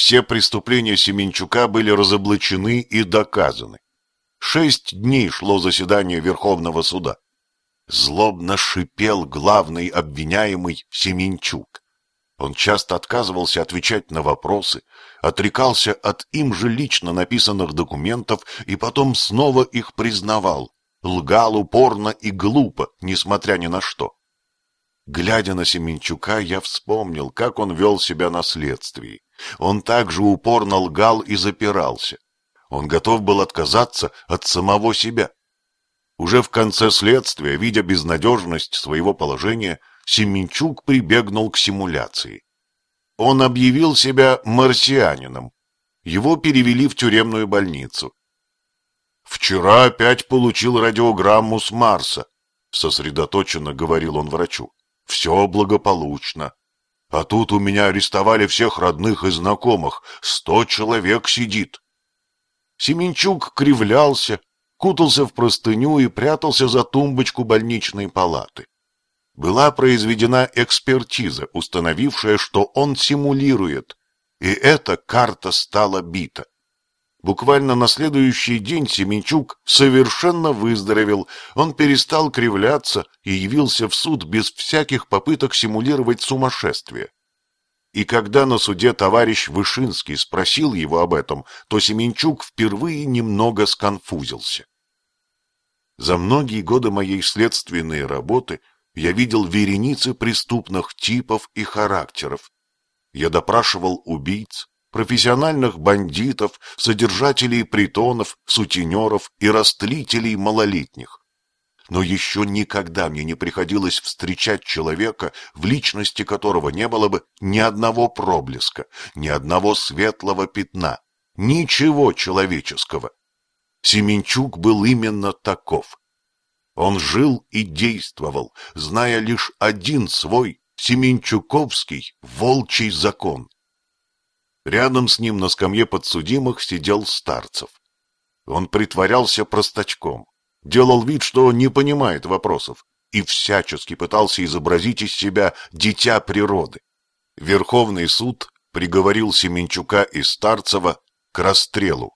Все преступления Семенчука были разоблачены и доказаны. Шесть дней шло заседание Верховного суда. Злобно шипел главный обвиняемый Семенчук. Он часто отказывался отвечать на вопросы, отрекался от им же лично написанных документов и потом снова их признавал, лгал упорно и глупо, несмотря ни на что. Глядя на Семенчука, я вспомнил, как он вел себя на следствии. Он также упорно лгал и запирался. Он готов был отказаться от самого себя. Уже в конце следствия, видя безнадежность своего положения, Семенчук прибегнул к симуляции. Он объявил себя марсианином. Его перевели в тюремную больницу. «Вчера опять получил радиограмму с Марса», — сосредоточенно говорил он врачу. «Все благополучно. А тут у меня арестовали всех родных и знакомых. Сто человек сидит». Семенчук кривлялся, кутался в простыню и прятался за тумбочку больничной палаты. Была произведена экспертиза, установившая, что он симулирует, и эта карта стала бита. Буквально на следующий день Семенчук совершенно выздоровел, он перестал кривляться и явился в суд без всяких попыток симулировать сумасшествие. И когда на суде товарищ Вышинский спросил его об этом, то Семенчук впервые немного сконфузился. За многие годы моей следственной работы я видел вереницы преступных типов и характеров. Я допрашивал убийц, профессиональных бандитов, содержателей притонов, сутенеров и растлителей малолетних. Но еще никогда мне не приходилось встречать человека, в личности которого не было бы ни одного проблеска, ни одного светлого пятна, ничего человеческого. Семенчук был именно таков. Он жил и действовал, зная лишь один свой Семенчуковский волчий закон. Рядом с ним на скамье подсудимых сидел Старцев. Он притворялся простачком, делал вид, что не понимает вопросов, и всячески пытался изобразить из себя дитя природы. Верховный суд приговорил Семенчука и Старцева к расстрелу.